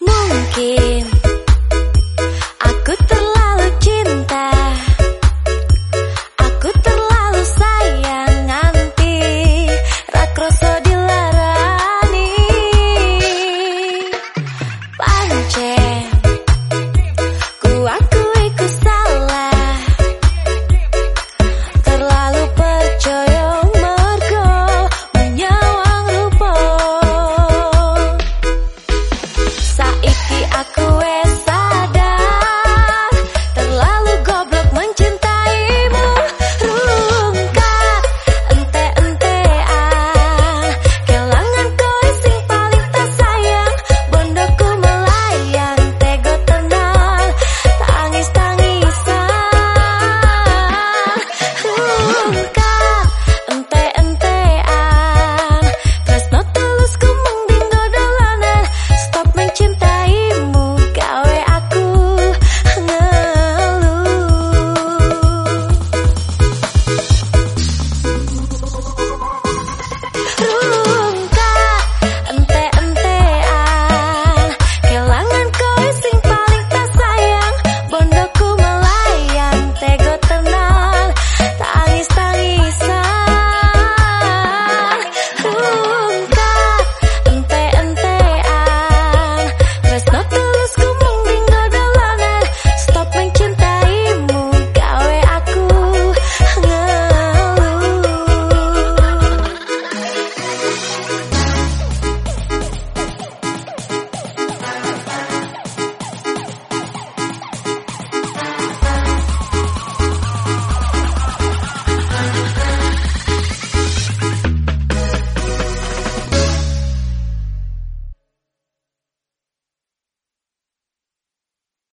Mungkin